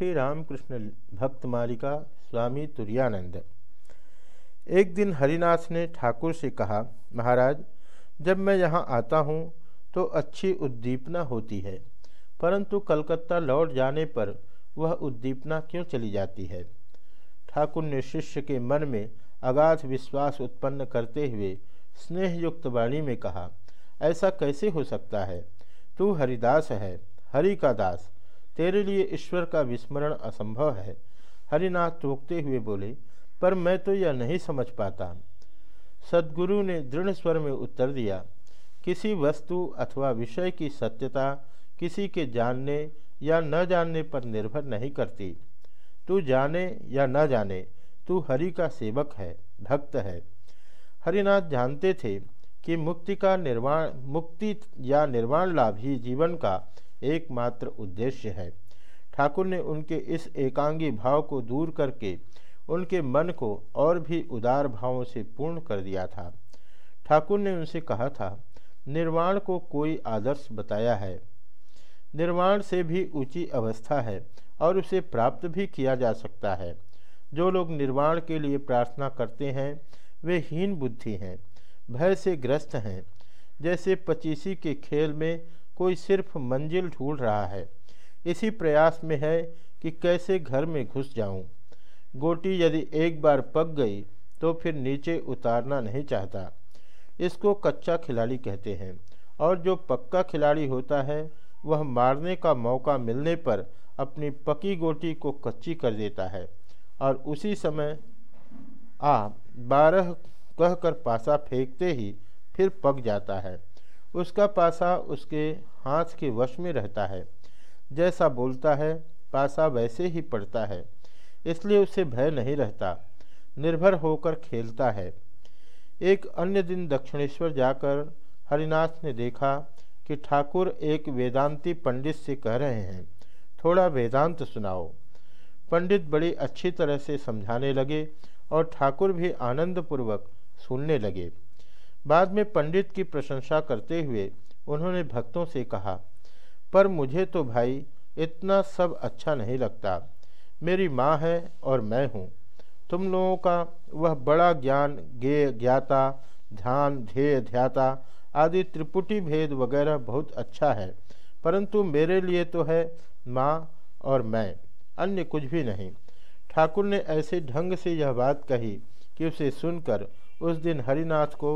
श्री रामकृष्ण भक्त मालिका स्वामी तुरानंद। एक दिन हरिनाथ ने ठाकुर से कहा, महाराज, जब मैं यहाँ आता हूँ तो अच्छी उद्दीपना होती है, परंतु कलकत्ता लौट जाने पर वह उद्दीपना क्यों चली जाती है? ठाकुर ने शिष्य के मन में अगाध विश्वास उत्पन्न करते हुए स्नेहयुक्त वाणी में कहा, ऐसा कैसे हो सकता है? तू हरिदास है, हरि का दास तेरे लिए ईश्वर का विस्मरण असंभव है। हरिनाथ टोकते हुए बोले, पर मैं तो यह नहीं समझ पाता। सदगुरु ने दृढ़ स्वर में उत्तर दिया, किसी वस्तु अथवा विषय की सत्यता किसी के जानने या न जानने पर निर्भर नहीं करती। तू जाने या न जाने, तू हरि का सेवक है, भक्त है। हरिनाथ जानते थे कि मुक्ति का निर्वाण, मुक्ति या निर्वाण लाभ ही जीवन का एकमात्र उद्देश्य है। ठाकुर ने उनके इस एकांगी भाव को दूर करके उनके मन को और भी उदार भावों से पूर्ण कर दिया था। ठाकुर ने उनसे कहा था, निर्वाण को कोई आदर्श बताया है। निर्वाण से भी ऊँची अवस्था है और उसे प्राप्त भी किया जा सकता है। जो लोग निर्वाण के लिए प्रार्थना करते हैं, वे हीन बुद्धि हैं, भय से ग्रस्त हैं। जैसे पचीसी के खेल में कोई सिर्फ़ मंजिल ढूंढ रहा है। इसी प्रयास में है कि कैसे घर में घुस जाऊँ। गोटी यदि एक बार पक गई तो फिर नीचे उतारना नहीं चाहता। इसको कच्चा खिलाड़ी कहते हैं, और जो पक्का खिलाड़ी होता है, वह मारने का मौका मिलने पर अपनी पकी गोटी को कच्ची कर देता है, और उसी समय आ बारह कहकर पासा फेंकते ही फिर पक जाता है। उसका पासा उसके हाथ के वश में रहता है। जैसा बोलता है, पासा वैसे ही पड़ता है, इसलिए उसे भय नहीं रहता, निर्भर होकर खेलता है। एक अन्य दिन दक्षिणेश्वर जाकर हरिनाथ ने देखा कि ठाकुर एक वेदांती पंडित से कह रहे हैं, थोड़ा वेदांत सुनाओ। पंडित बड़ी अच्छी तरह से समझाने लगे और ठाकुर भी आनंदपूर्वक सुनने लगे। बाद में पंडित की प्रशंसा करते हुए उन्होंने भक्तों से कहा, पर मुझे तो भाई इतना सब अच्छा नहीं लगता। मेरी माँ है और मैं हूँ। तुम लोगों का वह बड़ा ज्ञान गे ज्ञाता, ध्यान, ध्येय, ध्याता आदि त्रिपुटी भेद वगैरह बहुत अच्छा है, परंतु मेरे लिए तो है माँ और मैं, अन्य कुछ भी नहीं। ठाकुर ने ऐसे ढंग से यह बात कही कि उसे सुनकर उस दिन हरिनाथ को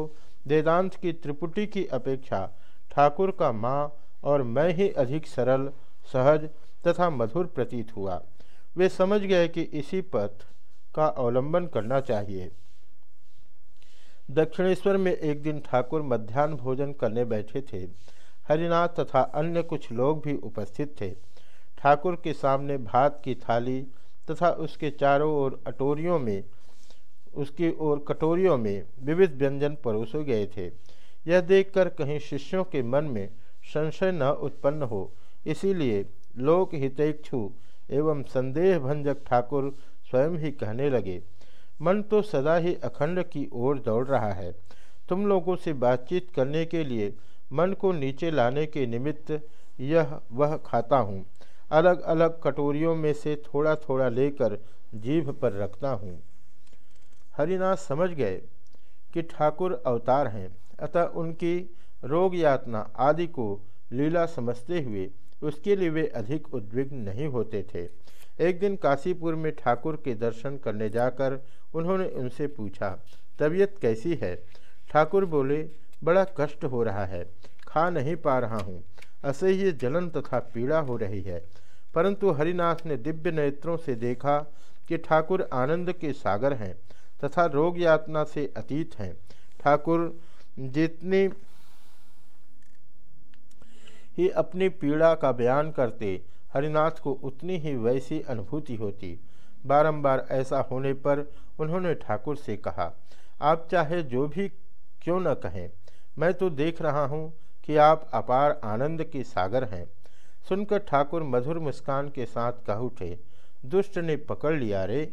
वेदांत की त्रिपुटी की अपेक्षा ठाकुर का माँ और मैं ही अधिक सरल, सहज तथा मधुर प्रतीत हुआ। वे समझ गए कि इसी पथ का अवलंबन करना चाहिए। दक्षिणेश्वर में एक दिन ठाकुर मध्यान्ह भोजन करने बैठे थे। हरिनाथ तथा अन्य कुछ लोग भी उपस्थित थे। ठाकुर के सामने भात की थाली तथा उसके चारों ओर अटोरियों में उसकी ओर कटोरियों में विविध व्यंजन परोसे गए थे। यह देखकर कहीं शिष्यों के मन में संशय न उत्पन्न हो, इसीलिए लोक हितेक्षु एवं संदेह भंजक ठाकुर स्वयं ही कहने लगे, मन तो सदा ही अखंड की ओर दौड़ रहा है। तुम लोगों से बातचीत करने के लिए मन को नीचे लाने के निमित्त यह वह खाता हूँ। अलग अलग कटोरियों में से थोड़ा थोड़ा लेकर जीभ पर रखता हूँ। हरिनाथ समझ गए कि ठाकुर अवतार हैं, अतः उनकी रोग यातना आदि को लीला समझते हुए उसके लिए वे अधिक उद्विग्न नहीं होते थे। एक दिन काशीपुर में ठाकुर के दर्शन करने जाकर उन्होंने उनसे पूछा, तबीयत कैसी है? ठाकुर बोले, बड़ा कष्ट हो रहा है, खा नहीं पा रहा हूँ, असह्य जलन तथा पीड़ा हो रही है। परंतु हरिनाथ ने दिव्य नेत्रों से देखा कि ठाकुर आनंद के सागर हैं। तथा रोग यातना से अतीत हैं। ठाकुर, जितनी ही अपनी पीड़ा का बयान करते, हरिनाथ को उतनी ही वैसी अनुभूति होती। बारंबार ऐसा होने पर उन्होंने ठाकुर से कहा, आप चाहे जो भी क्यों न कहें, मैं तो देख रहा हूँ कि आप अपार आनंद के सागर हैं। सुनकर ठाकुर मधुर मुस्कान के साथ कह उठे, दुष्ट ने पकड़ लिया रे।